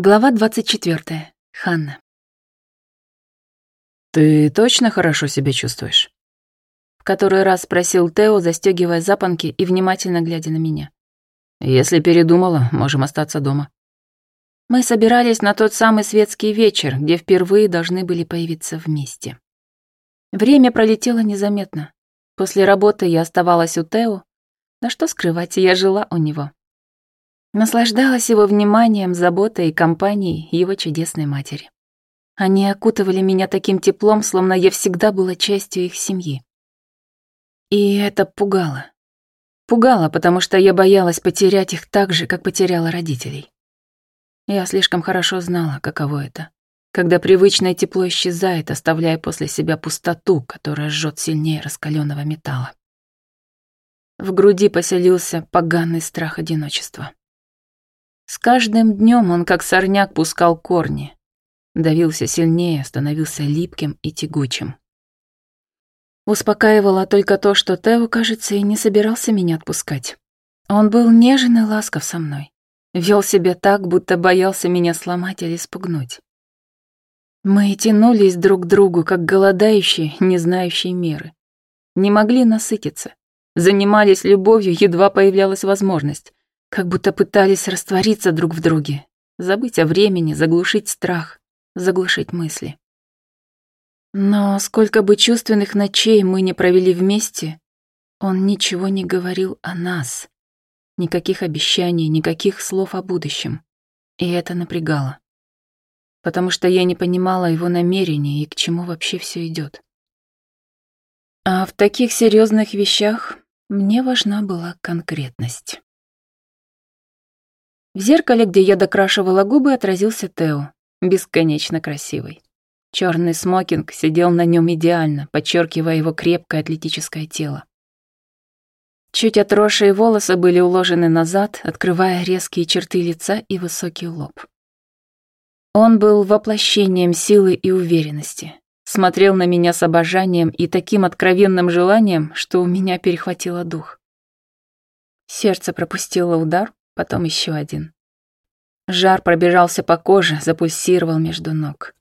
Глава 24. Ханна. «Ты точно хорошо себя чувствуешь?» В который раз спросил Тео, застегивая запонки и внимательно глядя на меня. «Если передумала, можем остаться дома». Мы собирались на тот самый светский вечер, где впервые должны были появиться вместе. Время пролетело незаметно. После работы я оставалась у Тео. Да что скрывать, я жила у него. Наслаждалась его вниманием, заботой и компанией его чудесной матери. Они окутывали меня таким теплом, словно я всегда была частью их семьи. И это пугало. Пугало, потому что я боялась потерять их так же, как потеряла родителей. Я слишком хорошо знала, каково это, когда привычное тепло исчезает, оставляя после себя пустоту, которая жжет сильнее раскаленного металла. В груди поселился поганый страх одиночества. С каждым днем он как сорняк пускал корни. Давился сильнее, становился липким и тягучим. Успокаивало только то, что Тео, кажется, и не собирался меня отпускать. Он был нежен и ласков со мной. Вел себя так, будто боялся меня сломать или спугнуть. Мы тянулись друг к другу, как голодающие, не знающие меры. Не могли насытиться. Занимались любовью, едва появлялась возможность как будто пытались раствориться друг в друге, забыть о времени, заглушить страх, заглушить мысли. Но сколько бы чувственных ночей мы не провели вместе, он ничего не говорил о нас. Никаких обещаний, никаких слов о будущем. И это напрягало. Потому что я не понимала его намерения и к чему вообще все идет. А в таких серьезных вещах мне важна была конкретность. В зеркале, где я докрашивала губы, отразился Тео, бесконечно красивый. Черный смокинг сидел на нем идеально, подчеркивая его крепкое атлетическое тело. Чуть отросшие волосы были уложены назад, открывая резкие черты лица и высокий лоб. Он был воплощением силы и уверенности. Смотрел на меня с обожанием и таким откровенным желанием, что у меня перехватило дух. Сердце пропустило удар, потом еще один. Жар пробежался по коже, запульсировал между ног.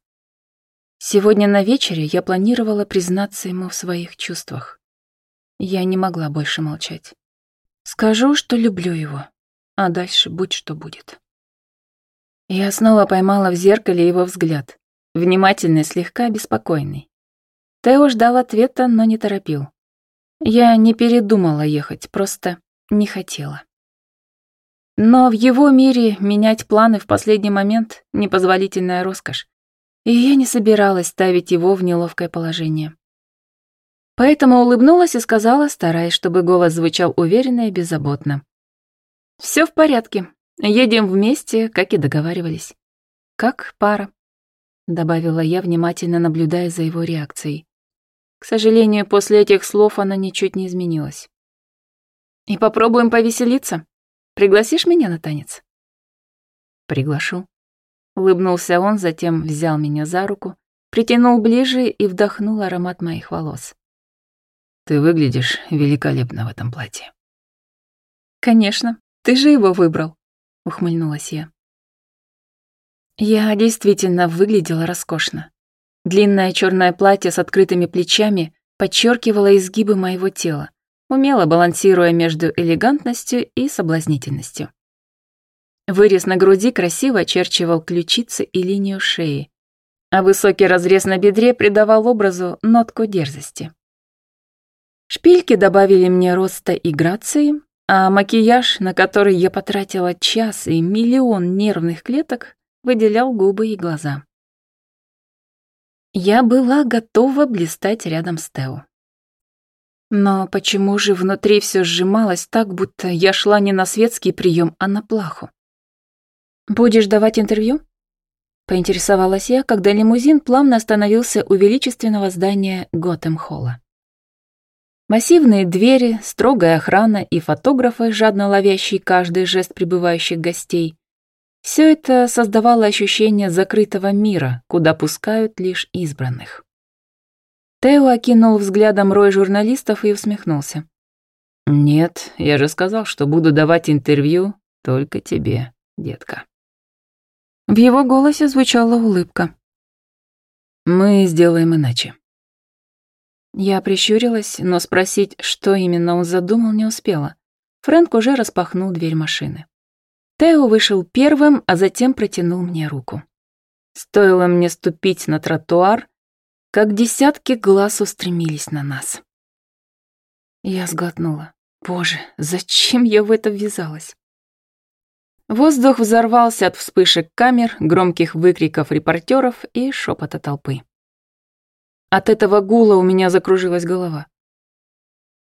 Сегодня на вечере я планировала признаться ему в своих чувствах. Я не могла больше молчать. Скажу, что люблю его, а дальше будь что будет. Я снова поймала в зеркале его взгляд, внимательный, слегка беспокойный. Тео ждал ответа, но не торопил. Я не передумала ехать, просто не хотела. Но в его мире менять планы в последний момент — непозволительная роскошь, и я не собиралась ставить его в неловкое положение. Поэтому улыбнулась и сказала, стараясь, чтобы голос звучал уверенно и беззаботно. «Все в порядке. Едем вместе, как и договаривались. Как пара», — добавила я, внимательно наблюдая за его реакцией. К сожалению, после этих слов она ничуть не изменилась. «И попробуем повеселиться», Пригласишь меня на танец?» «Приглашу». Улыбнулся он, затем взял меня за руку, притянул ближе и вдохнул аромат моих волос. «Ты выглядишь великолепно в этом платье». «Конечно, ты же его выбрал», — ухмыльнулась я. Я действительно выглядела роскошно. Длинное черное платье с открытыми плечами подчеркивало изгибы моего тела, умело балансируя между элегантностью и соблазнительностью. Вырез на груди красиво очерчивал ключицы и линию шеи, а высокий разрез на бедре придавал образу нотку дерзости. Шпильки добавили мне роста и грации, а макияж, на который я потратила час и миллион нервных клеток, выделял губы и глаза. Я была готова блистать рядом с Тео. Но почему же внутри все сжималось так, будто я шла не на светский прием, а на плаху? «Будешь давать интервью?» Поинтересовалась я, когда лимузин плавно остановился у величественного здания Готэм-холла. Массивные двери, строгая охрана и фотографы, жадно ловящие каждый жест прибывающих гостей. Все это создавало ощущение закрытого мира, куда пускают лишь избранных. Тео окинул взглядом рой журналистов и усмехнулся. «Нет, я же сказал, что буду давать интервью только тебе, детка». В его голосе звучала улыбка. «Мы сделаем иначе». Я прищурилась, но спросить, что именно он задумал, не успела. Фрэнк уже распахнул дверь машины. Тео вышел первым, а затем протянул мне руку. Стоило мне ступить на тротуар, как десятки глаз устремились на нас. Я сглотнула. Боже, зачем я в это ввязалась? Воздух взорвался от вспышек камер, громких выкриков репортеров и шепота толпы. От этого гула у меня закружилась голова.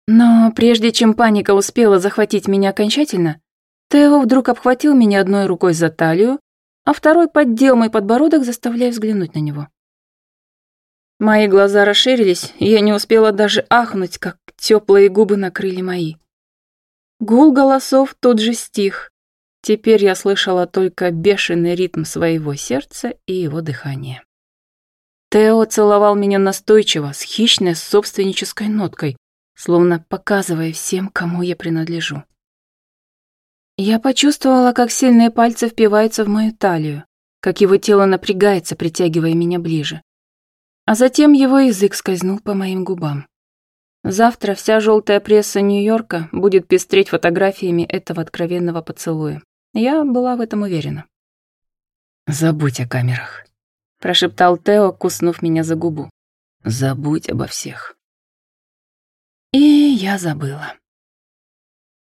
Но прежде чем паника успела захватить меня окончательно, Тео вдруг обхватил меня одной рукой за талию, а второй поддел мой подбородок, заставляя взглянуть на него. Мои глаза расширились, и я не успела даже ахнуть, как теплые губы накрыли мои. Гул голосов тут же стих, Теперь я слышала только бешеный ритм своего сердца и его дыхание. Тео целовал меня настойчиво, с хищной собственнической ноткой, словно показывая всем, кому я принадлежу. Я почувствовала, как сильные пальцы впиваются в мою талию, как его тело напрягается, притягивая меня ближе. А затем его язык скользнул по моим губам. Завтра вся желтая пресса Нью-Йорка будет пестреть фотографиями этого откровенного поцелуя. Я была в этом уверена. «Забудь о камерах», — прошептал Тео, куснув меня за губу. «Забудь обо всех». И я забыла.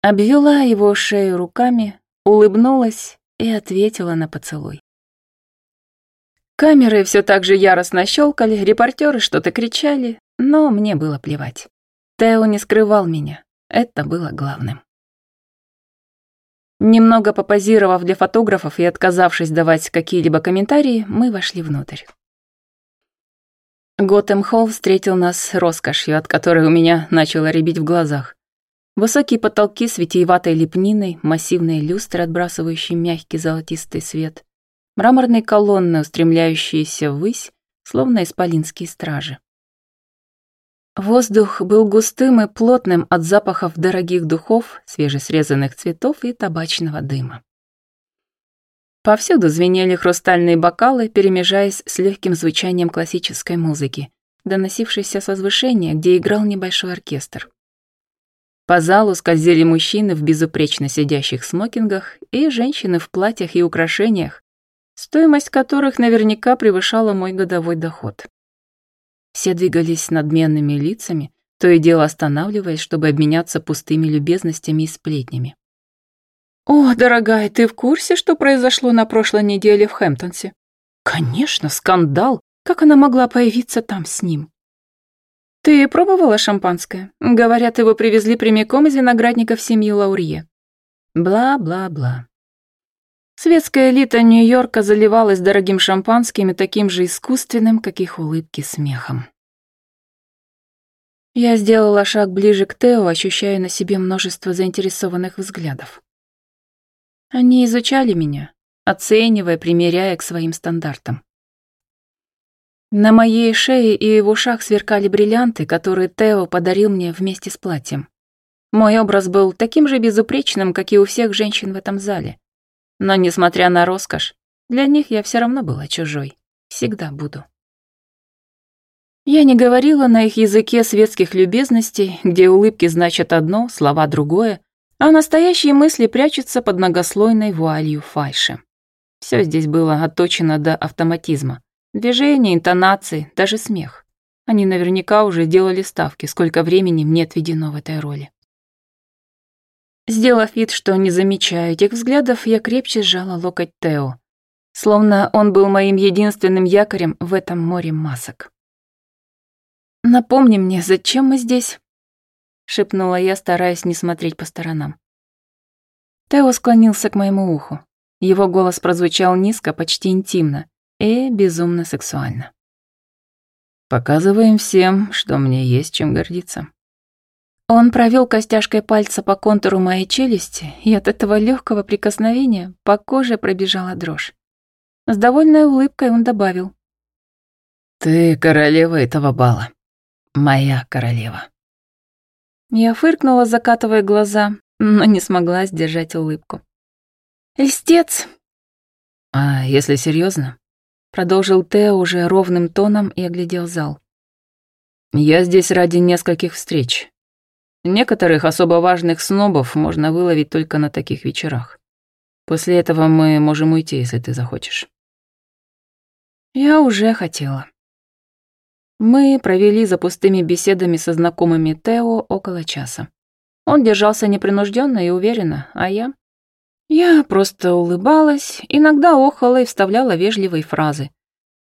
Обвела его шею руками, улыбнулась и ответила на поцелуй. Камеры все так же яростно щелкали, репортеры что-то кричали, но мне было плевать. Тео не скрывал меня, это было главным. Немного попозировав для фотографов и отказавшись давать какие-либо комментарии, мы вошли внутрь. Готэм Холл встретил нас роскошью, от которой у меня начало рябить в глазах. Высокие потолки с витиеватой лепниной, массивные люстры, отбрасывающие мягкий золотистый свет, мраморные колонны, устремляющиеся ввысь, словно исполинские стражи. Воздух был густым и плотным от запахов дорогих духов, свежесрезанных цветов и табачного дыма. Повсюду звенели хрустальные бокалы, перемежаясь с легким звучанием классической музыки, доносившейся с возвышения, где играл небольшой оркестр. По залу скользили мужчины в безупречно сидящих смокингах и женщины в платьях и украшениях, стоимость которых наверняка превышала мой годовой доход. Все двигались с надменными лицами, то и дело останавливаясь, чтобы обменяться пустыми любезностями и сплетнями. «О, дорогая, ты в курсе, что произошло на прошлой неделе в Хэмптонсе?» «Конечно, скандал! Как она могла появиться там с ним?» «Ты пробовала шампанское? Говорят, его привезли прямиком из виноградников семьи Лаурье». Бла-бла-бла. Светская элита Нью-Йорка заливалась дорогим шампанским и таким же искусственным, как их улыбки, смехом. Я сделала шаг ближе к Тео, ощущая на себе множество заинтересованных взглядов. Они изучали меня, оценивая, примеряя к своим стандартам. На моей шее и в ушах сверкали бриллианты, которые Тео подарил мне вместе с платьем. Мой образ был таким же безупречным, как и у всех женщин в этом зале. Но, несмотря на роскошь, для них я все равно была чужой. Всегда буду. Я не говорила на их языке светских любезностей, где улыбки значат одно, слова другое, а настоящие мысли прячутся под многослойной вуалью фальши. Все здесь было отточено до автоматизма. Движения, интонации, даже смех. Они наверняка уже делали ставки, сколько времени мне отведено в этой роли. Сделав вид, что не замечаю этих взглядов, я крепче сжала локоть Тео, словно он был моим единственным якорем в этом море масок. «Напомни мне, зачем мы здесь?» — шепнула я, стараясь не смотреть по сторонам. Тео склонился к моему уху. Его голос прозвучал низко, почти интимно и безумно сексуально. «Показываем всем, что мне есть чем гордиться». Он провел костяшкой пальца по контуру моей челюсти, и от этого легкого прикосновения по коже пробежала дрожь. С довольной улыбкой он добавил. «Ты королева этого бала. Моя королева». Я фыркнула, закатывая глаза, но не смогла сдержать улыбку. «Льстец!» А если серьезно? Продолжил Тео уже ровным тоном и оглядел зал. Я здесь ради нескольких встреч. Некоторых особо важных снобов можно выловить только на таких вечерах. После этого мы можем уйти, если ты захочешь. Я уже хотела. Мы провели за пустыми беседами со знакомыми Тео около часа. Он держался непринужденно и уверенно, а я... Я просто улыбалась, иногда охала и вставляла вежливые фразы,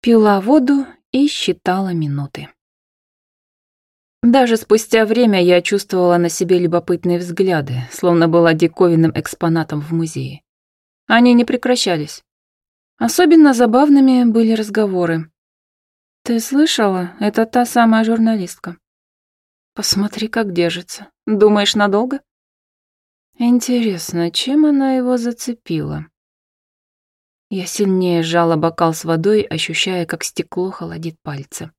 пила воду и считала минуты. Даже спустя время я чувствовала на себе любопытные взгляды, словно была диковинным экспонатом в музее. Они не прекращались. Особенно забавными были разговоры. «Ты слышала? Это та самая журналистка. Посмотри, как держится. Думаешь, надолго?» Интересно, чем она его зацепила? Я сильнее сжала бокал с водой, ощущая, как стекло холодит пальцы.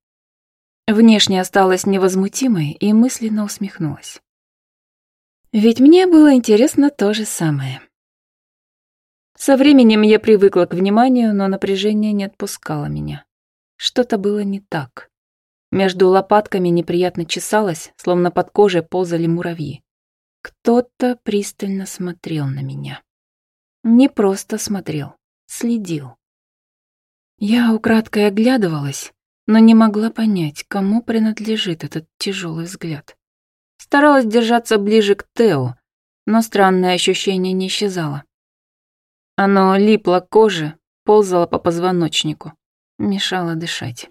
Внешне осталась невозмутимой и мысленно усмехнулась. Ведь мне было интересно то же самое. Со временем я привыкла к вниманию, но напряжение не отпускало меня. Что-то было не так. Между лопатками неприятно чесалось, словно под кожей ползали муравьи. Кто-то пристально смотрел на меня. Не просто смотрел, следил. Я украдкой оглядывалась, но не могла понять, кому принадлежит этот тяжелый взгляд. Старалась держаться ближе к Тео, но странное ощущение не исчезало. Оно липло к коже, ползало по позвоночнику, мешало дышать.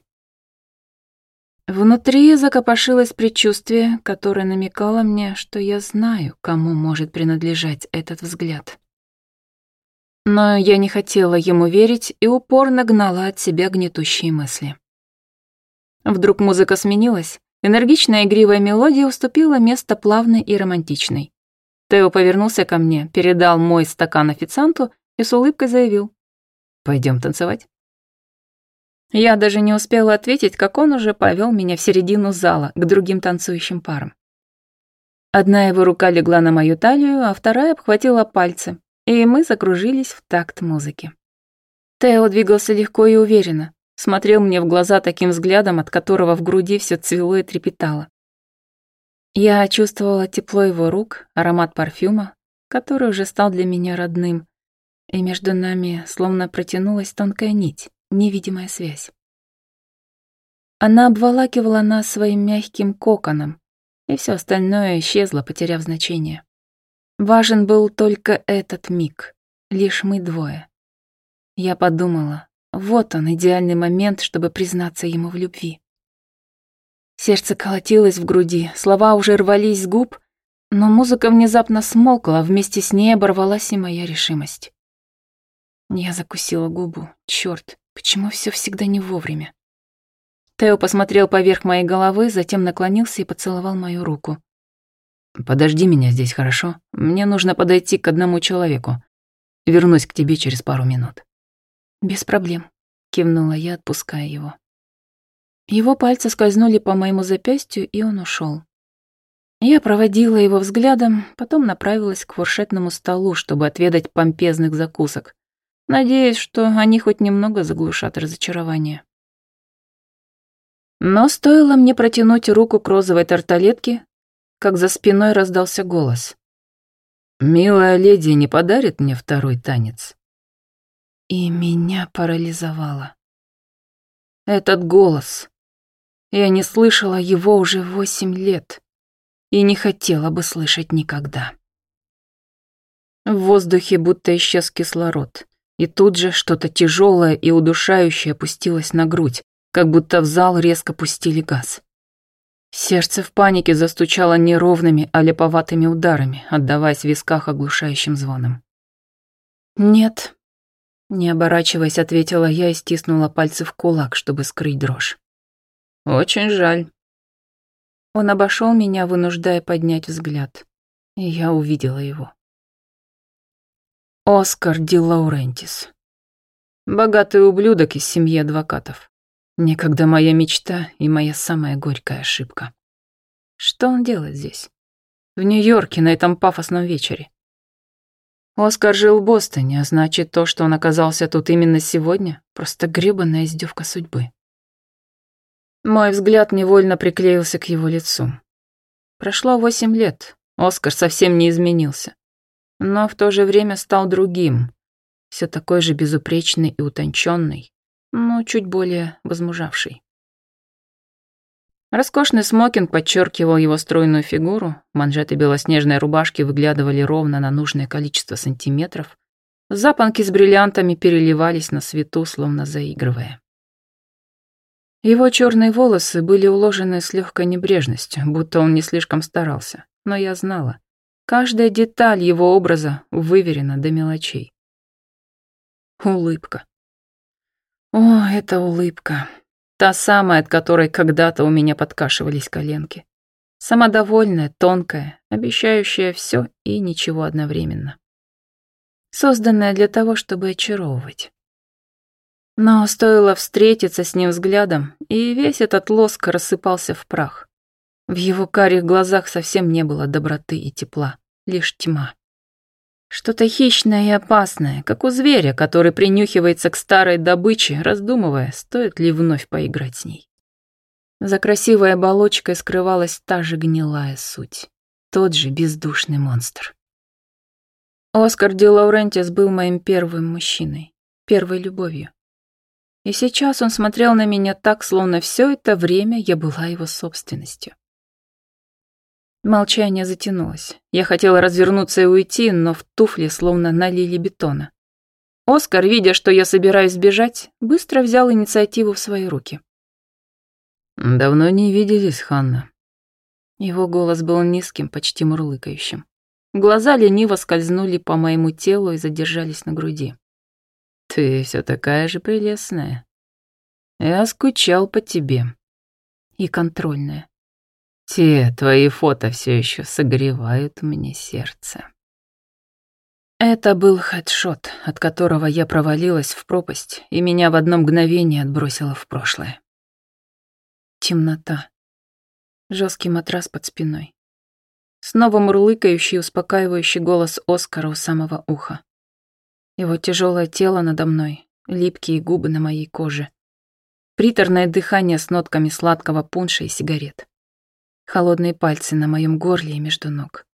Внутри закопошилось предчувствие, которое намекало мне, что я знаю, кому может принадлежать этот взгляд. Но я не хотела ему верить и упорно гнала от себя гнетущие мысли. Вдруг музыка сменилась, энергичная игривая мелодия уступила место плавной и романтичной. Тео повернулся ко мне, передал мой стакан официанту и с улыбкой заявил. «Пойдем танцевать». Я даже не успела ответить, как он уже повел меня в середину зала, к другим танцующим парам. Одна его рука легла на мою талию, а вторая обхватила пальцы, и мы закружились в такт музыки. Тео двигался легко и уверенно, смотрел мне в глаза таким взглядом, от которого в груди все цвело и трепетало. Я чувствовала тепло его рук, аромат парфюма, который уже стал для меня родным, и между нами словно протянулась тонкая нить, невидимая связь. Она обволакивала нас своим мягким коконом, и все остальное исчезло, потеряв значение. Важен был только этот миг, лишь мы двое. Я подумала, вот он, идеальный момент, чтобы признаться ему в любви. Сердце колотилось в груди, слова уже рвались с губ, но музыка внезапно смолкла, вместе с ней оборвалась и моя решимость. Я закусила губу. Чёрт, почему всё всегда не вовремя? Тео посмотрел поверх моей головы, затем наклонился и поцеловал мою руку. «Подожди меня здесь, хорошо? Мне нужно подойти к одному человеку. Вернусь к тебе через пару минут». «Без проблем», — кивнула я, отпуская его. Его пальцы скользнули по моему запястью, и он ушел. Я проводила его взглядом, потом направилась к фуршетному столу, чтобы отведать помпезных закусок, надеясь, что они хоть немного заглушат разочарование. Но стоило мне протянуть руку к розовой тарталетке, как за спиной раздался голос. «Милая леди не подарит мне второй танец?» И меня парализовало. Этот голос. Я не слышала его уже восемь лет и не хотела бы слышать никогда. В воздухе будто исчез кислород, и тут же что-то тяжелое и удушающее опустилось на грудь, как будто в зал резко пустили газ. Сердце в панике застучало неровными, а леповатыми ударами, отдаваясь в висках оглушающим звоном. «Нет», не оборачиваясь, ответила я и стиснула пальцы в кулак, чтобы скрыть дрожь. «Очень жаль». Он обошел меня, вынуждая поднять взгляд, и я увидела его. Оскар Ди Лаурентис. Богатый ублюдок из семьи адвокатов. Некогда моя мечта и моя самая горькая ошибка. Что он делает здесь? В Нью-Йорке на этом пафосном вечере. Оскар жил в Бостоне, а значит, то, что он оказался тут именно сегодня, просто гребанная издевка судьбы. Мой взгляд невольно приклеился к его лицу. Прошло восемь лет, Оскар совсем не изменился. Но в то же время стал другим, все такой же безупречный и утонченный, но чуть более возмужавший. Роскошный смокинг подчеркивал его стройную фигуру, манжеты белоснежной рубашки выглядывали ровно на нужное количество сантиметров, запонки с бриллиантами переливались на свету, словно заигрывая. Его черные волосы были уложены с легкой небрежностью, будто он не слишком старался, но я знала. Каждая деталь его образа выверена до мелочей. Улыбка. О, это улыбка. Та самая, от которой когда-то у меня подкашивались коленки. Самодовольная, тонкая, обещающая все и ничего одновременно. Созданная для того, чтобы очаровывать. Но стоило встретиться с ним взглядом, и весь этот лоск рассыпался в прах. В его карих глазах совсем не было доброты и тепла, лишь тьма. Что-то хищное и опасное, как у зверя, который принюхивается к старой добыче, раздумывая, стоит ли вновь поиграть с ней. За красивой оболочкой скрывалась та же гнилая суть, тот же бездушный монстр. Оскар Ди Лаурентис был моим первым мужчиной, первой любовью. И сейчас он смотрел на меня так, словно все это время я была его собственностью. Молчание затянулось. Я хотела развернуться и уйти, но в туфли словно налили бетона. Оскар, видя, что я собираюсь сбежать, быстро взял инициативу в свои руки. «Давно не виделись, Ханна». Его голос был низким, почти мурлыкающим. Глаза лениво скользнули по моему телу и задержались на груди. «Ты все такая же прелестная. Я скучал по тебе». И контрольная. Те твои фото все еще согревают мне сердце. Это был хедшот, от которого я провалилась в пропасть, и меня в одно мгновение отбросило в прошлое. Темнота. Жесткий матрас под спиной. Снова мурлыкающий, успокаивающий голос Оскара у самого уха. Его тяжелое тело надо мной, липкие губы на моей коже. Приторное дыхание с нотками сладкого пунша и сигарет холодные пальцы на моем горле и между ног.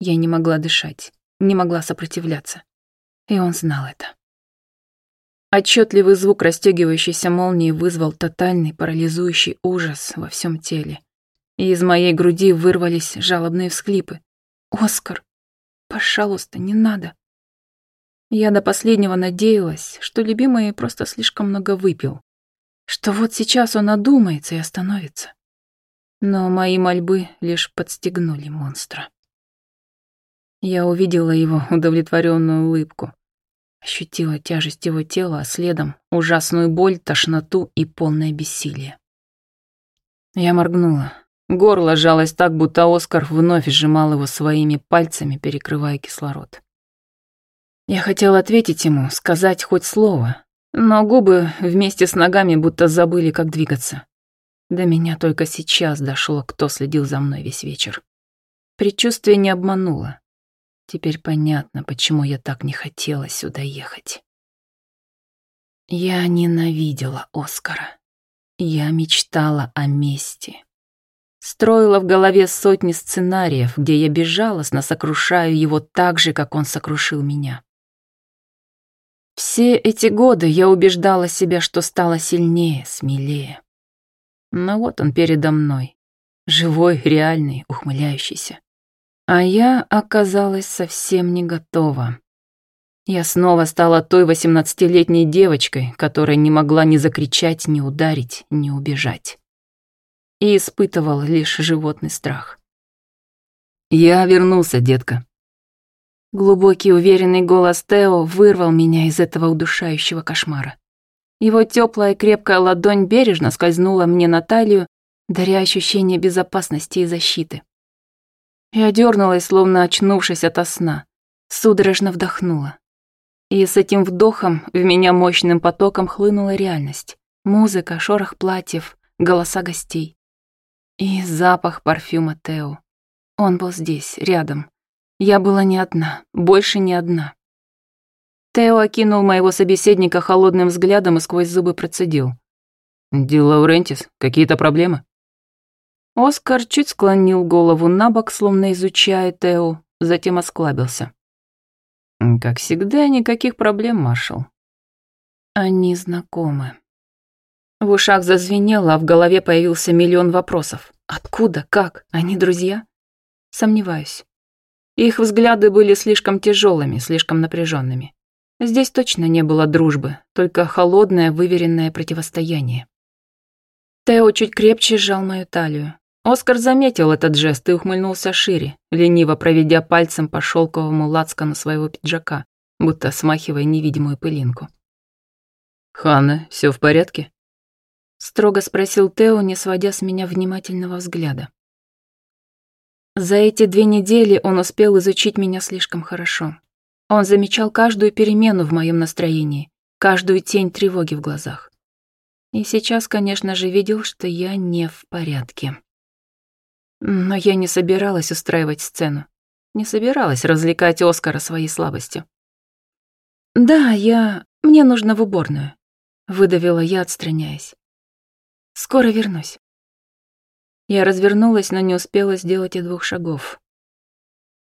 Я не могла дышать, не могла сопротивляться. И он знал это. Отчетливый звук расстегивающейся молнии вызвал тотальный парализующий ужас во всем теле. И из моей груди вырвались жалобные всклипы. «Оскар, пожалуйста, не надо». Я до последнего надеялась, что любимый просто слишком много выпил, что вот сейчас он одумается и остановится. Но мои мольбы лишь подстегнули монстра. Я увидела его удовлетворенную улыбку, ощутила тяжесть его тела, а следом ужасную боль, тошноту и полное бессилие. Я моргнула. Горло сжалось так, будто Оскар вновь сжимал его своими пальцами, перекрывая кислород. Я хотела ответить ему, сказать хоть слово, но губы вместе с ногами будто забыли, как двигаться. До меня только сейчас дошло, кто следил за мной весь вечер. Предчувствие не обмануло. Теперь понятно, почему я так не хотела сюда ехать. Я ненавидела Оскара. Я мечтала о мести. Строила в голове сотни сценариев, где я безжалостно сокрушаю его так же, как он сокрушил меня. Все эти годы я убеждала себя, что стала сильнее, смелее. Но вот он передо мной. Живой, реальный, ухмыляющийся. А я оказалась совсем не готова. Я снова стала той восемнадцатилетней девочкой, которая не могла ни закричать, ни ударить, ни убежать. И испытывала лишь животный страх. «Я вернулся, детка». Глубокий уверенный голос Тео вырвал меня из этого удушающего кошмара. Его теплая крепкая ладонь бережно скользнула мне на талию, даря ощущение безопасности и защиты. Я дернулась, словно очнувшись ото сна, судорожно вдохнула. И с этим вдохом в меня мощным потоком хлынула реальность. Музыка, шорох платьев, голоса гостей. И запах парфюма Тео. Он был здесь, рядом. Я была не одна, больше не одна. Тео окинул моего собеседника холодным взглядом и сквозь зубы процедил. «Ди Лаурентис, какие-то проблемы?» Оскар чуть склонил голову на бок, словно изучая Тео, затем осклабился. «Как всегда, никаких проблем, маршал». Они знакомы. В ушах зазвенело, а в голове появился миллион вопросов. Откуда? Как? Они друзья? Сомневаюсь. Их взгляды были слишком тяжелыми, слишком напряженными. Здесь точно не было дружбы, только холодное, выверенное противостояние. Тео чуть крепче сжал мою талию. Оскар заметил этот жест и ухмыльнулся шире, лениво проведя пальцем по шелковому лацкану своего пиджака, будто смахивая невидимую пылинку. «Ханна, все в порядке?» Строго спросил Тео, не сводя с меня внимательного взгляда. За эти две недели он успел изучить меня слишком хорошо. Он замечал каждую перемену в моем настроении, каждую тень тревоги в глазах. И сейчас, конечно же, видел, что я не в порядке. Но я не собиралась устраивать сцену. Не собиралась развлекать Оскара своей слабостью. «Да, я... Мне нужно в уборную», — выдавила я, отстраняясь. Скоро вернусь. Я развернулась, но не успела сделать и двух шагов.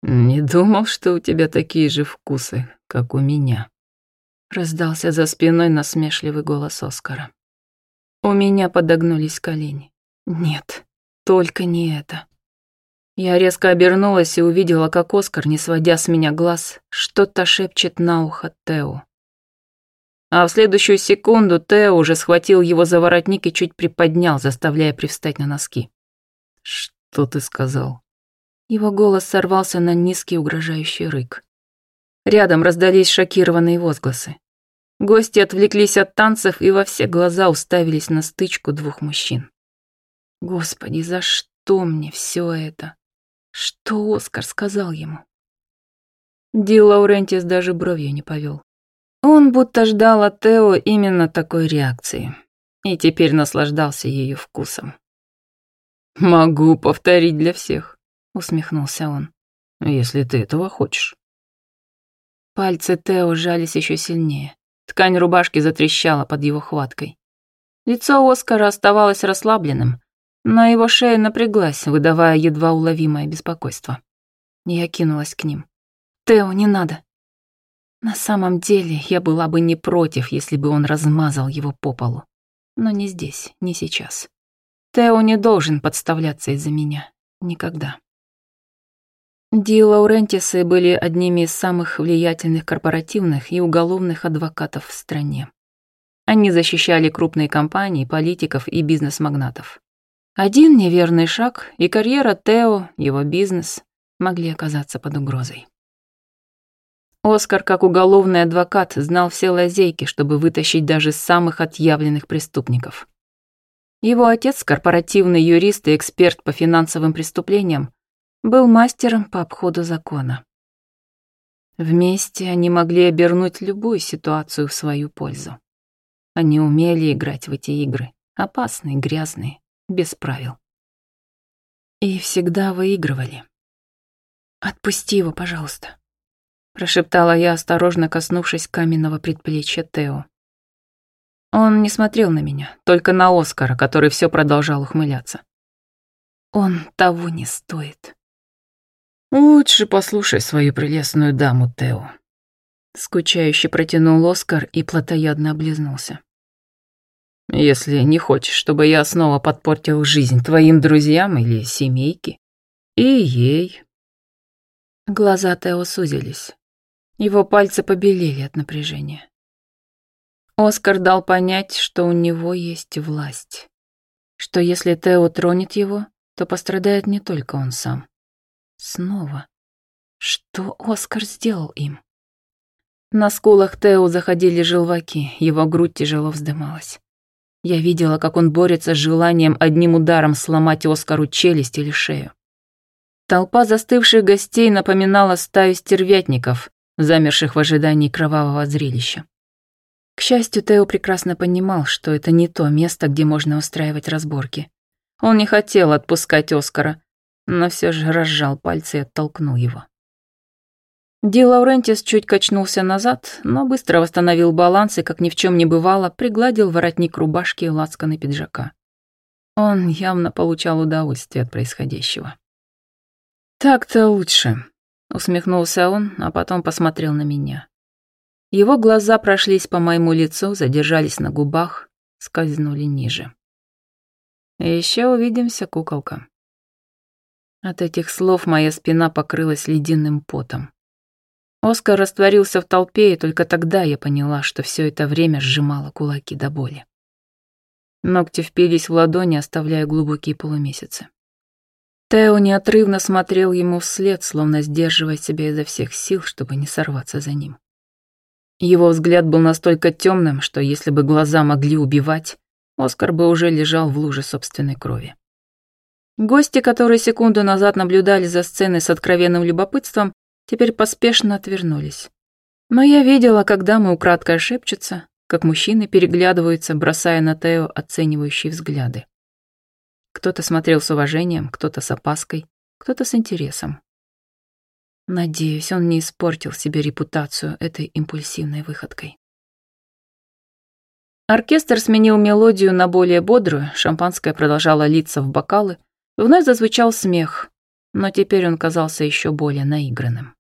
«Не думал, что у тебя такие же вкусы, как у меня», — раздался за спиной насмешливый голос Оскара. У меня подогнулись колени. Нет, только не это. Я резко обернулась и увидела, как Оскар, не сводя с меня глаз, что-то шепчет на ухо Тео. А в следующую секунду Тео уже схватил его за воротник и чуть приподнял, заставляя привстать на носки. «Что ты сказал?» Его голос сорвался на низкий угрожающий рык. Рядом раздались шокированные возгласы. Гости отвлеклись от танцев и во все глаза уставились на стычку двух мужчин. Господи, за что мне все это? Что Оскар сказал ему? Ди Лаурентис даже бровью не повел. Он будто ждал от Тео именно такой реакции и теперь наслаждался ее вкусом. «Могу повторить для всех», — усмехнулся он. «Если ты этого хочешь». Пальцы Тео сжались еще сильнее. Ткань рубашки затрещала под его хваткой. Лицо Оскара оставалось расслабленным, но его шея напряглась, выдавая едва уловимое беспокойство. Я кинулась к ним. «Тео, не надо!» На самом деле, я была бы не против, если бы он размазал его по полу. Но не здесь, не сейчас. Тео не должен подставляться из-за меня. Никогда. Ди Лаурентисы были одними из самых влиятельных корпоративных и уголовных адвокатов в стране. Они защищали крупные компании, политиков и бизнес-магнатов. Один неверный шаг, и карьера Тео, его бизнес, могли оказаться под угрозой. Оскар, как уголовный адвокат, знал все лазейки, чтобы вытащить даже самых отъявленных преступников. Его отец, корпоративный юрист и эксперт по финансовым преступлениям, был мастером по обходу закона. Вместе они могли обернуть любую ситуацию в свою пользу. Они умели играть в эти игры, опасные, грязные, без правил. И всегда выигрывали. «Отпусти его, пожалуйста», прошептала я, осторожно коснувшись каменного предплечья Тео. Он не смотрел на меня, только на Оскара, который все продолжал ухмыляться. Он того не стоит. Лучше послушай свою прелестную даму, Тео. Скучающе протянул Оскар и плотоядно облизнулся. Если не хочешь, чтобы я снова подпортил жизнь твоим друзьям или семейке, и ей. Глаза Тео сузились. Его пальцы побелели от напряжения. Оскар дал понять, что у него есть власть. Что если Тео тронет его, то пострадает не только он сам. Снова. Что Оскар сделал им? На скулах Тео заходили желваки, его грудь тяжело вздымалась. Я видела, как он борется с желанием одним ударом сломать Оскару челюсть или шею. Толпа застывших гостей напоминала стаю стервятников, замерших в ожидании кровавого зрелища. К счастью, Тео прекрасно понимал, что это не то место, где можно устраивать разборки. Он не хотел отпускать Оскара, но все же разжал пальцы и оттолкнул его. Ди Лаурентис чуть качнулся назад, но быстро восстановил баланс и, как ни в чем не бывало, пригладил воротник рубашки и лацканы пиджака. Он явно получал удовольствие от происходящего. «Так-то лучше», — усмехнулся он, а потом посмотрел на меня. Его глаза прошлись по моему лицу, задержались на губах, скользнули ниже. «Еще увидимся, куколка». От этих слов моя спина покрылась ледяным потом. Оскар растворился в толпе, и только тогда я поняла, что все это время сжимала кулаки до боли. Ногти впились в ладони, оставляя глубокие полумесяцы. Тео неотрывно смотрел ему вслед, словно сдерживая себя изо всех сил, чтобы не сорваться за ним. Его взгляд был настолько темным, что если бы глаза могли убивать, Оскар бы уже лежал в луже собственной крови. Гости, которые секунду назад наблюдали за сценой с откровенным любопытством, теперь поспешно отвернулись. Но я видела, когда мы украдкой шепчутся, как мужчины переглядываются, бросая на Тео оценивающие взгляды. Кто-то смотрел с уважением, кто-то с опаской, кто-то с интересом. Надеюсь, он не испортил себе репутацию этой импульсивной выходкой. Оркестр сменил мелодию на более бодрую, шампанское продолжало литься в бокалы, вновь зазвучал смех, но теперь он казался еще более наигранным.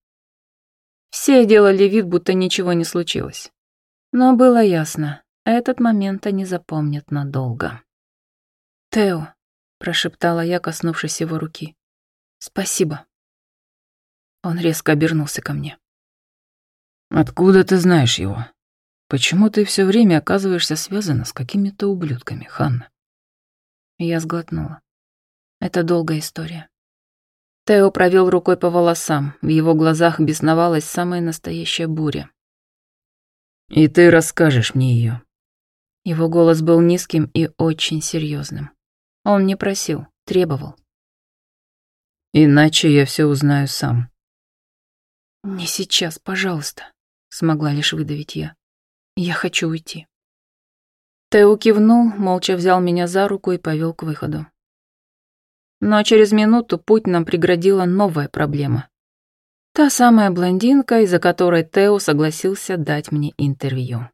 Все делали вид, будто ничего не случилось. Но было ясно, этот момент они запомнят надолго. «Тео», — прошептала я, коснувшись его руки, — «спасибо». Он резко обернулся ко мне. «Откуда ты знаешь его? Почему ты все время оказываешься связана с какими-то ублюдками, Ханна?» Я сглотнула. Это долгая история. Тео провел рукой по волосам, в его глазах бесновалась самая настоящая буря. «И ты расскажешь мне ее. Его голос был низким и очень серьезным. Он не просил, требовал. «Иначе я все узнаю сам». «Не сейчас, пожалуйста», — смогла лишь выдавить я. «Я хочу уйти». Тео кивнул, молча взял меня за руку и повел к выходу. Но через минуту путь нам преградила новая проблема. Та самая блондинка, из-за которой Тео согласился дать мне интервью.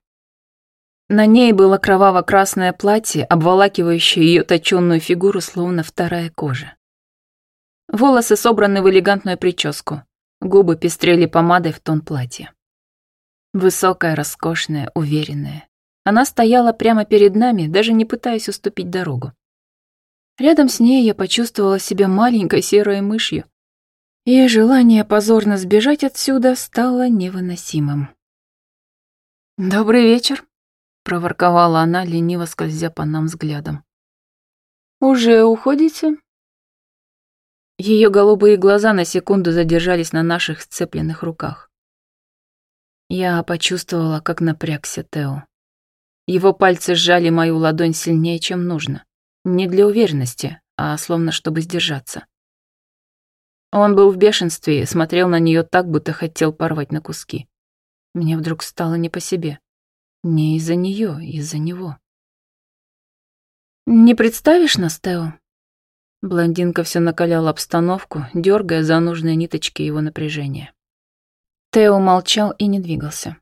На ней было кроваво-красное платье, обволакивающее ее точенную фигуру, словно вторая кожа. Волосы собраны в элегантную прическу, губы пестрели помадой в тон платья. Высокая, роскошная, уверенная. Она стояла прямо перед нами, даже не пытаясь уступить дорогу. Рядом с ней я почувствовала себя маленькой серой мышью, и желание позорно сбежать отсюда стало невыносимым. «Добрый вечер», — проворковала она, лениво скользя по нам взглядом. «Уже уходите?» Ее голубые глаза на секунду задержались на наших сцепленных руках. Я почувствовала, как напрягся Тео. Его пальцы сжали мою ладонь сильнее, чем нужно. Не для уверенности, а словно чтобы сдержаться. Он был в бешенстве и смотрел на нее так, будто хотел порвать на куски. Мне вдруг стало не по себе. Не из-за нее, из-за него. «Не представишь нас, Тео?» Блондинка все накаляла обстановку, дергая за нужные ниточки его напряжения. Тео молчал и не двигался.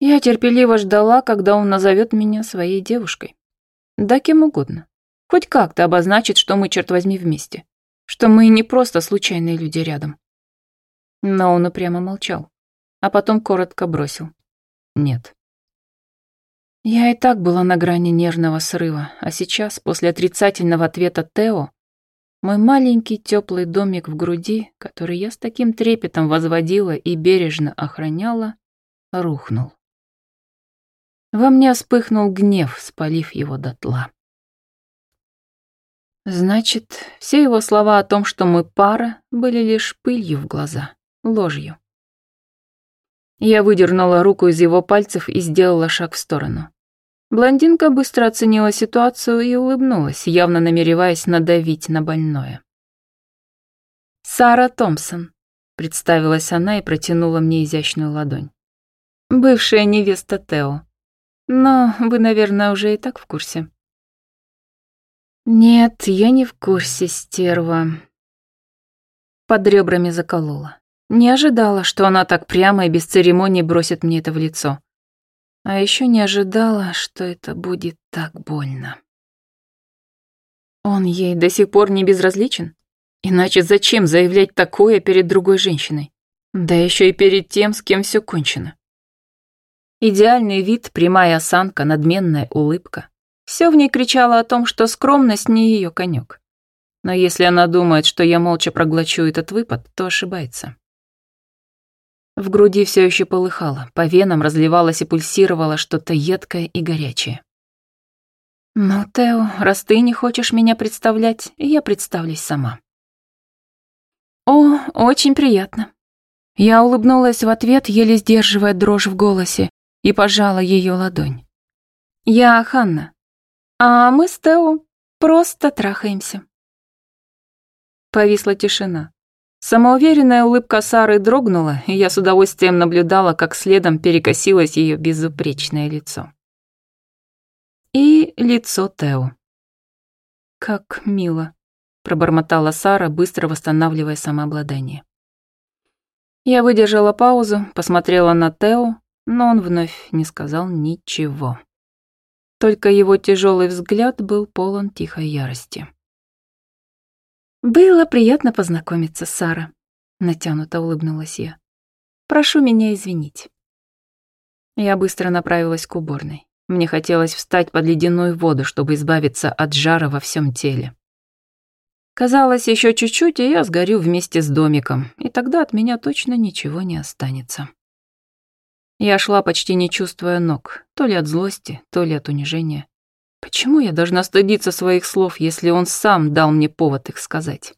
Я терпеливо ждала, когда он назовет меня своей девушкой. Да кем угодно. Хоть как-то обозначит, что мы, черт возьми, вместе. Что мы не просто случайные люди рядом. Но он упрямо молчал, а потом коротко бросил. Нет. Я и так была на грани нервного срыва, а сейчас, после отрицательного ответа Тео, мой маленький теплый домик в груди, который я с таким трепетом возводила и бережно охраняла, рухнул. Во мне вспыхнул гнев, спалив его дотла. Значит, все его слова о том, что мы пара, были лишь пылью в глаза, ложью. Я выдернула руку из его пальцев и сделала шаг в сторону. Блондинка быстро оценила ситуацию и улыбнулась, явно намереваясь надавить на больное. «Сара Томпсон», — представилась она и протянула мне изящную ладонь. «Бывшая невеста Тео. Но вы, наверное, уже и так в курсе. Нет, я не в курсе, стерва. Под ребрами заколола. Не ожидала, что она так прямо и без церемоний бросит мне это в лицо. А еще не ожидала, что это будет так больно. Он ей до сих пор не безразличен? Иначе зачем заявлять такое перед другой женщиной? Да еще и перед тем, с кем все кончено. Идеальный вид, прямая осанка, надменная улыбка. Все в ней кричало о том, что скромность не ее конек. Но если она думает, что я молча проглочу этот выпад, то ошибается. В груди все еще полыхало, по венам разливалось и пульсировало что-то едкое и горячее. «Ну, Тео, раз ты не хочешь меня представлять, я представлюсь сама». «О, очень приятно». Я улыбнулась в ответ, еле сдерживая дрожь в голосе, и пожала ее ладонь. «Я Ханна, а мы с Тео просто трахаемся». Повисла тишина. Самоуверенная улыбка Сары дрогнула, и я с удовольствием наблюдала, как следом перекосилось ее безупречное лицо. И лицо Тео. «Как мило», — пробормотала Сара, быстро восстанавливая самообладание. Я выдержала паузу, посмотрела на Тео, но он вновь не сказал ничего. Только его тяжелый взгляд был полон тихой ярости. «Было приятно познакомиться, Сара», — натянуто улыбнулась я. «Прошу меня извинить». Я быстро направилась к уборной. Мне хотелось встать под ледяную воду, чтобы избавиться от жара во всем теле. Казалось, еще чуть-чуть, и я сгорю вместе с домиком, и тогда от меня точно ничего не останется. Я шла почти не чувствуя ног, то ли от злости, то ли от унижения. Почему я должна стыдиться своих слов, если он сам дал мне повод их сказать?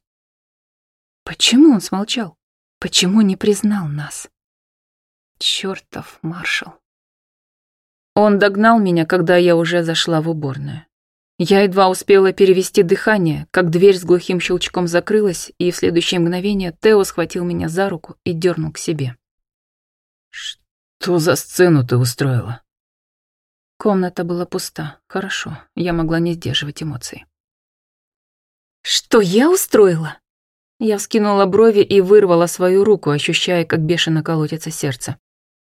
Почему он смолчал? Почему не признал нас? Чёртов маршал. Он догнал меня, когда я уже зашла в уборную. Я едва успела перевести дыхание, как дверь с глухим щелчком закрылась, и в следующее мгновение Тео схватил меня за руку и дернул к себе. «Что за сцену ты устроила?» Комната была пуста. Хорошо, я могла не сдерживать эмоций. «Что я устроила?» Я вскинула брови и вырвала свою руку, ощущая, как бешено колотится сердце.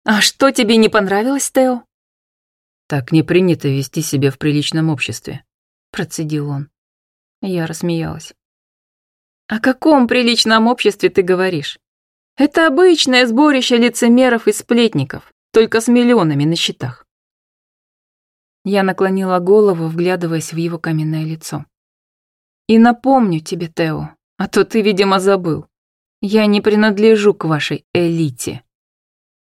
«А что тебе не понравилось, Тео?» «Так не принято вести себя в приличном обществе», — процедил он. Я рассмеялась. «О каком приличном обществе ты говоришь? Это обычное сборище лицемеров и сплетников, только с миллионами на счетах. Я наклонила голову, вглядываясь в его каменное лицо. И напомню тебе, Тео, а то ты, видимо, забыл. Я не принадлежу к вашей элите.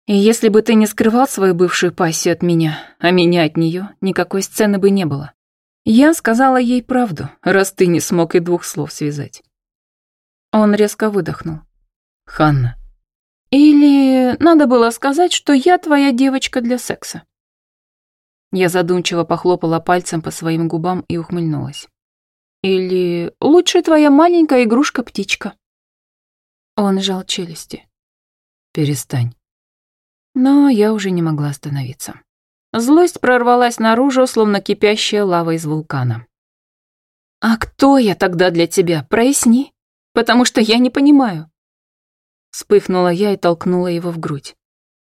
И если бы ты не скрывал свою бывшую пассию от меня, а меня от нее, никакой сцены бы не было. Я сказала ей правду, раз ты не смог и двух слов связать. Он резко выдохнул. «Ханна, или надо было сказать, что я твоя девочка для секса. Я задумчиво похлопала пальцем по своим губам и ухмыльнулась. Или лучше твоя маленькая игрушка-птичка. Он сжал челюсти. Перестань. Но я уже не могла остановиться. Злость прорвалась наружу, словно кипящая лава из вулкана. «А кто я тогда для тебя? Проясни, потому что я не понимаю. Вспыхнула я и толкнула его в грудь.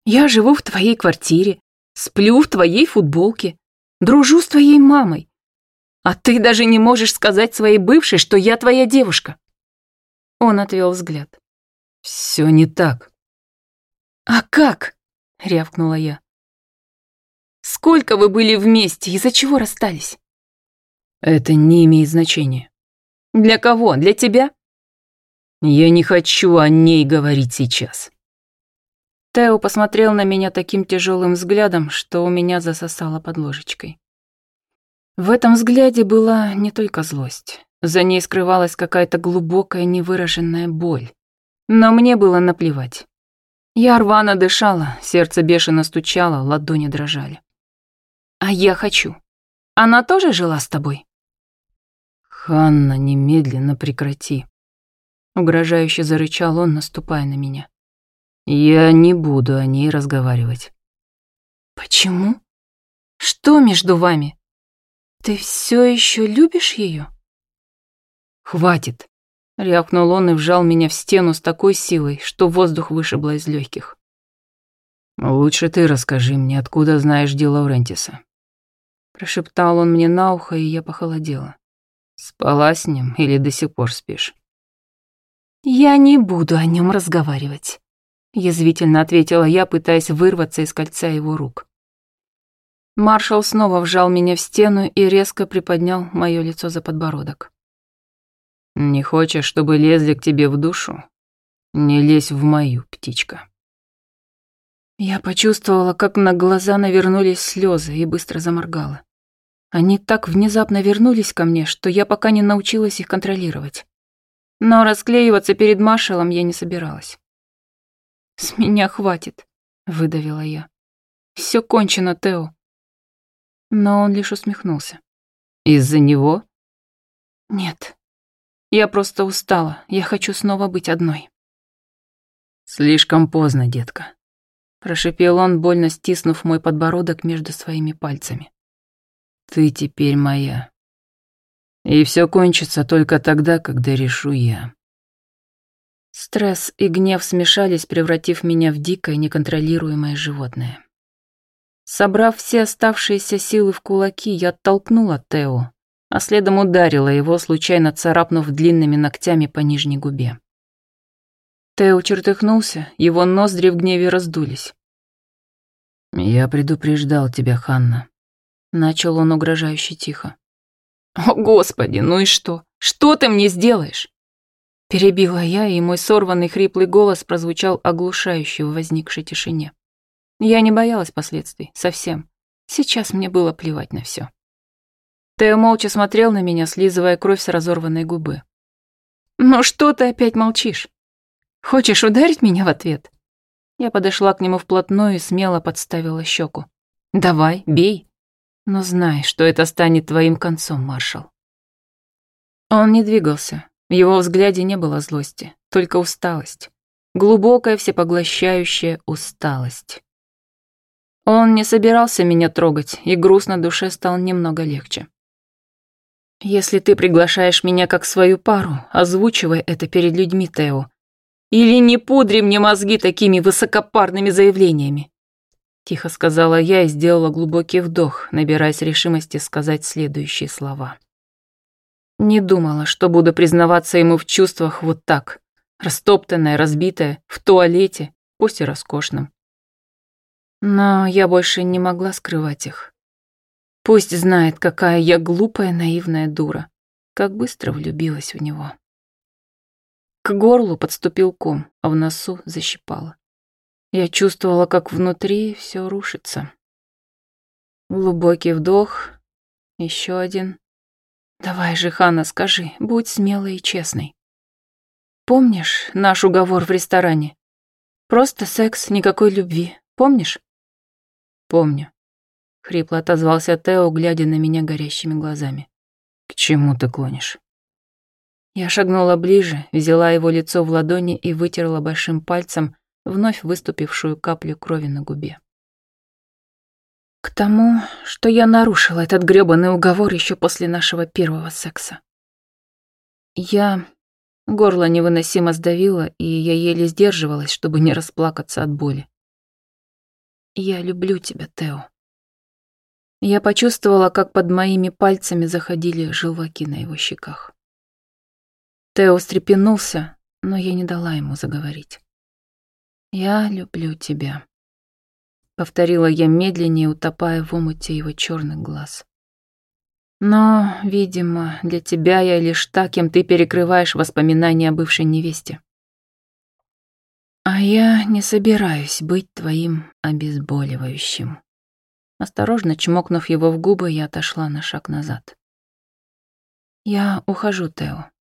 «Я живу в твоей квартире, сплю в твоей футболке, дружу с твоей мамой. А ты даже не можешь сказать своей бывшей, что я твоя девушка». Он отвел взгляд. «Все не так». «А как?» — рявкнула я. «Сколько вы были вместе, из-за чего расстались?» «Это не имеет значения». «Для кого? Для тебя?» Я не хочу о ней говорить сейчас. Тео посмотрел на меня таким тяжелым взглядом, что у меня засосало под ложечкой. В этом взгляде была не только злость. За ней скрывалась какая-то глубокая невыраженная боль. Но мне было наплевать. Я рвано дышала, сердце бешено стучало, ладони дрожали. «А я хочу. Она тоже жила с тобой?» «Ханна, немедленно прекрати», Угрожающе зарычал он, наступая на меня. Я не буду о ней разговаривать. Почему? Что между вами? Ты все еще любишь ее? Хватит. Рявкнул он и вжал меня в стену с такой силой, что воздух вышибло из легких. «Лучше ты расскажи мне, откуда знаешь дело Лаурентиса». Прошептал он мне на ухо, и я похолодела. «Спала с ним или до сих пор спишь?» «Я не буду о нем разговаривать», — язвительно ответила я, пытаясь вырваться из кольца его рук. Маршал снова вжал меня в стену и резко приподнял мое лицо за подбородок. «Не хочешь, чтобы лезли к тебе в душу? Не лезь в мою, птичка». Я почувствовала, как на глаза навернулись слезы и быстро заморгала. Они так внезапно вернулись ко мне, что я пока не научилась их контролировать. Но расклеиваться перед маршалом я не собиралась. «С меня хватит», — выдавила я. Все кончено, Тео». Но он лишь усмехнулся. «Из-за него?» «Нет. Я просто устала. Я хочу снова быть одной». «Слишком поздно, детка», — прошипел он, больно стиснув мой подбородок между своими пальцами. «Ты теперь моя. И все кончится только тогда, когда решу я». Стресс и гнев смешались, превратив меня в дикое, неконтролируемое животное. Собрав все оставшиеся силы в кулаки, я оттолкнула Тео, а следом ударила его, случайно царапнув длинными ногтями по нижней губе. Тео чертыхнулся, его ноздри в гневе раздулись. «Я предупреждал тебя, Ханна», — начал он угрожающе тихо. «О, Господи, ну и что? Что ты мне сделаешь?» Перебила я, и мой сорванный хриплый голос прозвучал оглушающе в возникшей тишине. Я не боялась последствий, совсем. Сейчас мне было плевать на все. Тео молча смотрел на меня, слизывая кровь с разорванной губы. «Ну что ты опять молчишь? Хочешь ударить меня в ответ?» Я подошла к нему вплотную и смело подставила щеку. «Давай, бей. Но знай, что это станет твоим концом, маршал». Он не двигался. В его взгляде не было злости, только усталость. Глубокая, всепоглощающая усталость. Он не собирался меня трогать, и груз на душе стал немного легче. «Если ты приглашаешь меня как свою пару, озвучивай это перед людьми, Тео. Или не пудри мне мозги такими высокопарными заявлениями!» Тихо сказала я и сделала глубокий вдох, набираясь решимости сказать следующие слова. Не думала, что буду признаваться ему в чувствах вот так, растоптанная, разбитая, в туалете, пусть и роскошном. Но я больше не могла скрывать их. Пусть знает, какая я глупая, наивная дура, как быстро влюбилась в него. К горлу подступил ком, а в носу защипало. Я чувствовала, как внутри все рушится. Глубокий вдох, еще один. Давай же, Хана, скажи, будь смелой и честной. Помнишь наш уговор в ресторане? Просто секс, никакой любви. Помнишь? «Помню», — хрипло отозвался Тео, глядя на меня горящими глазами. «К чему ты клонишь?» Я шагнула ближе, взяла его лицо в ладони и вытерла большим пальцем вновь выступившую каплю крови на губе. К тому, что я нарушила этот грёбаный уговор еще после нашего первого секса. Я... Горло невыносимо сдавило, и я еле сдерживалась, чтобы не расплакаться от боли. Я люблю тебя, Тео. Я почувствовала, как под моими пальцами заходили желваки на его щеках. Тео встрепенулся, но я не дала ему заговорить. «Я люблю тебя», — повторила я медленнее, утопая в омуте его черных глаз. «Но, видимо, для тебя я лишь та, кем ты перекрываешь воспоминания о бывшей невесте. А я не собираюсь быть твоим обезболивающим. Осторожно чмокнув его в губы, я отошла на шаг назад. Я ухожу, Тео.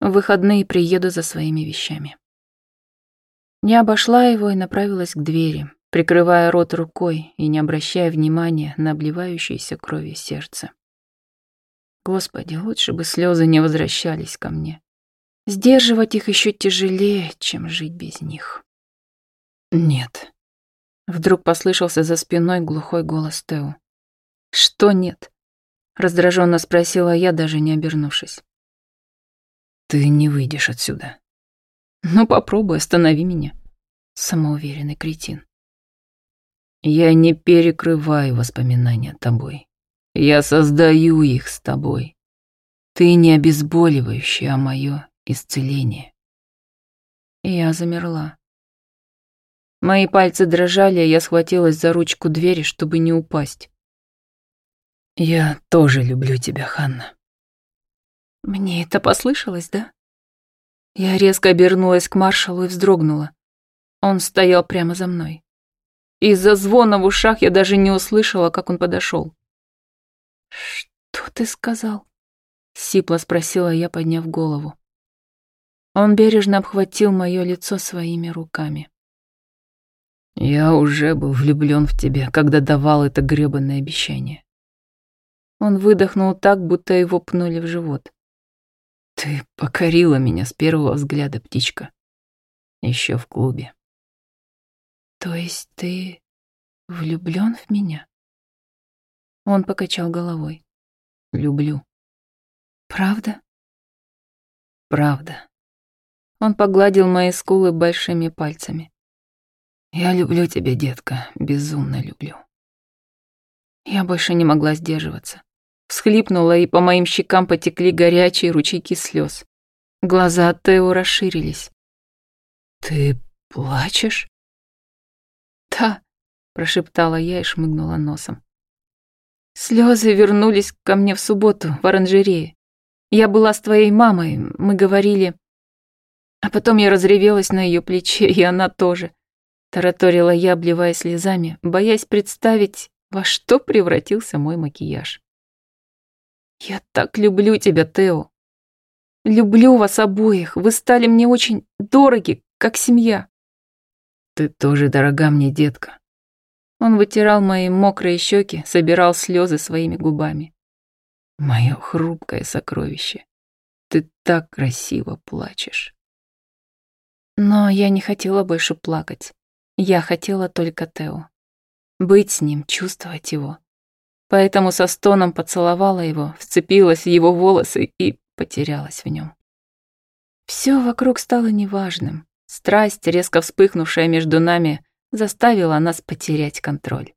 В выходные приеду за своими вещами. Я обошла его и направилась к двери, прикрывая рот рукой и не обращая внимания на обливающееся кровью сердце. Господи, лучше бы слезы не возвращались ко мне. Сдерживать их еще тяжелее, чем жить без них. Нет. Вдруг послышался за спиной глухой голос Тео. Что нет? Раздраженно спросила я, даже не обернувшись. Ты не выйдешь отсюда. Ну попробуй, останови меня. Самоуверенный кретин. Я не перекрываю воспоминания тобой. Я создаю их с тобой. Ты не обезболивающее, а мое исцеление. Я замерла. Мои пальцы дрожали, и я схватилась за ручку двери, чтобы не упасть. Я тоже люблю тебя, Ханна. Мне это послышалось, да? Я резко обернулась к маршалу и вздрогнула. Он стоял прямо за мной. Из-за звона в ушах я даже не услышала, как он подошел. «Что ты сказал?» — сипло спросила я, подняв голову. Он бережно обхватил мое лицо своими руками. Я уже был влюблен в тебя, когда давал это гребанное обещание. Он выдохнул так, будто его пнули в живот. Ты покорила меня с первого взгляда, птичка. Еще в клубе. То есть ты влюблен в меня? Он покачал головой. Люблю. Правда? Правда. Он погладил мои скулы большими пальцами. Я люблю тебя, детка, безумно люблю. Я больше не могла сдерживаться. Всхлипнула, и по моим щекам потекли горячие ручейки слез. Глаза Тео расширились. «Ты плачешь?» «Да», — прошептала я и шмыгнула носом. Слезы вернулись ко мне в субботу в оранжерее. Я была с твоей мамой, мы говорили... А потом я разревелась на ее плече, и она тоже. Тараторила я, обливая слезами, боясь представить, во что превратился мой макияж. «Я так люблю тебя, Тео. Люблю вас обоих. Вы стали мне очень дороги, как семья». «Ты тоже дорога мне, детка». Он вытирал мои мокрые щеки, собирал слезы своими губами. «Мое хрупкое сокровище. Ты так красиво плачешь». Но я не хотела больше плакать. Я хотела только Тео. Быть с ним, чувствовать его. Поэтому со стоном поцеловала его, вцепилась в его волосы и потерялась в нем. Все вокруг стало неважным. Страсть, резко вспыхнувшая между нами, заставила нас потерять контроль.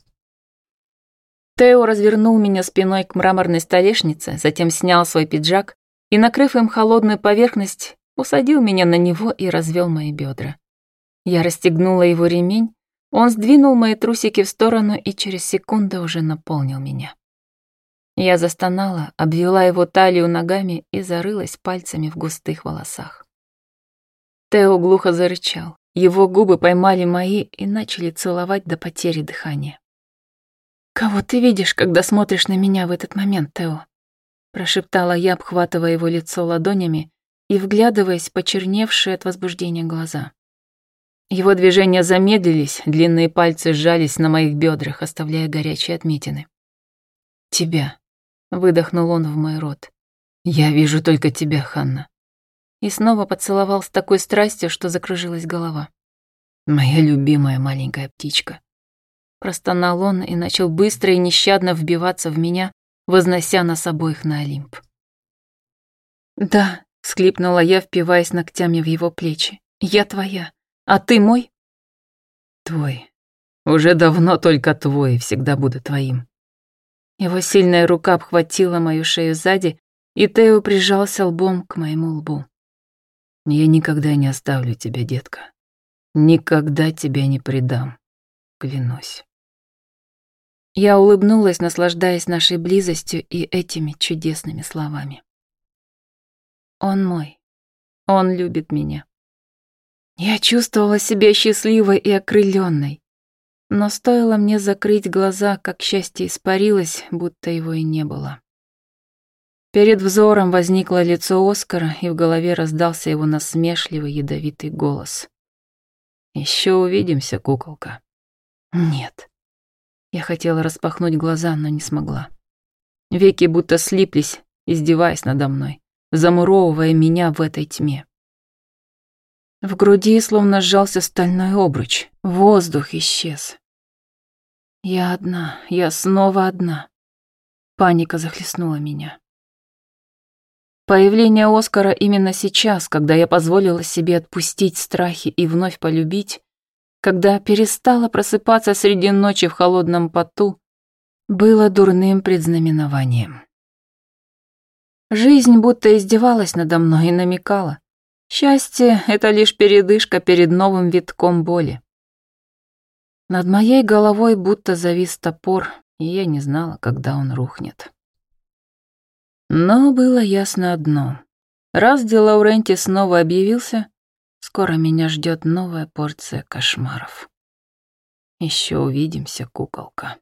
Тео развернул меня спиной к мраморной столешнице, затем снял свой пиджак и, накрыв им холодную поверхность, усадил меня на него и развел мои бедра. Я расстегнула его ремень, он сдвинул мои трусики в сторону и через секунду уже наполнил меня. Я застонала, обвела его талию ногами и зарылась пальцами в густых волосах. Тео глухо зарычал. Его губы поймали мои и начали целовать до потери дыхания. «Кого ты видишь, когда смотришь на меня в этот момент, Тео?» Прошептала я, обхватывая его лицо ладонями и вглядываясь в почерневшие от возбуждения глаза. Его движения замедлились, длинные пальцы сжались на моих бедрах, оставляя горячие отметины. «Тебя», — выдохнул он в мой рот. «Я вижу только тебя, Ханна». И снова поцеловал с такой страстью, что закружилась голова. «Моя любимая маленькая птичка». Простонал он и начал быстро и нещадно вбиваться в меня, вознося нас обоих на Олимп. «Да», — всхлипнула я, впиваясь ногтями в его плечи. «Я твоя. А ты мой? Твой. Уже давно только твой, всегда буду твоим. Его сильная рука обхватила мою шею сзади, и Тео прижался лбом к моему лбу. Я никогда не оставлю тебя, детка. Никогда тебя не предам. Клянусь. Я улыбнулась, наслаждаясь нашей близостью и этими чудесными словами. Он мой. Он любит меня. Я чувствовала себя счастливой и окрыленной. Но стоило мне закрыть глаза, как счастье испарилось, будто его и не было. Перед взором возникло лицо Оскара, и в голове раздался его насмешливый ядовитый голос. «Еще увидимся, куколка». «Нет». Я хотела распахнуть глаза, но не смогла. Веки будто слиплись, издеваясь надо мной, замуровывая меня в этой тьме. В груди словно сжался стальной обруч. Воздух исчез. Я одна, я снова одна. Паника захлестнула меня. Появление Оскара именно сейчас, когда я позволила себе отпустить страхи и вновь полюбить, когда перестала просыпаться среди ночи в холодном поту, было дурным предзнаменованием. Жизнь будто издевалась надо мной и намекала. Счастье — это лишь передышка перед новым витком боли. Над моей головой будто завис топор, и я не знала, когда он рухнет. Но было ясно одно. Раз Ди Лауренти снова объявился, скоро меня ждет новая порция кошмаров. Еще увидимся, куколка.